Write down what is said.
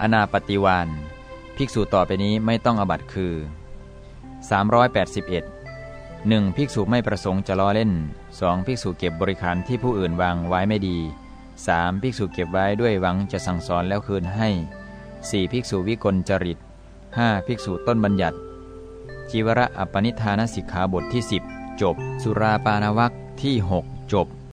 อนาปฏิวานภิกษุต่อไปนี้ไม่ต้องอบัตคือ 381 1. ภิกษุไม่ประสงค์จะล้อเล่น 2. ภิกษุเก็บบริขารที่ผู้อื่นวางไว้ไม่ดี 3. ภิกษุเก็บไว้ด้วยหวังจะสั่งสอนแล้วคืนให้ 4. ภิกษุวิกลจริต 5. ภิกษุต้นบัญญัติ จีวระอปนิธานสิกขาบทที่ 10 จบ สุราปานวัคที่ 6 จบ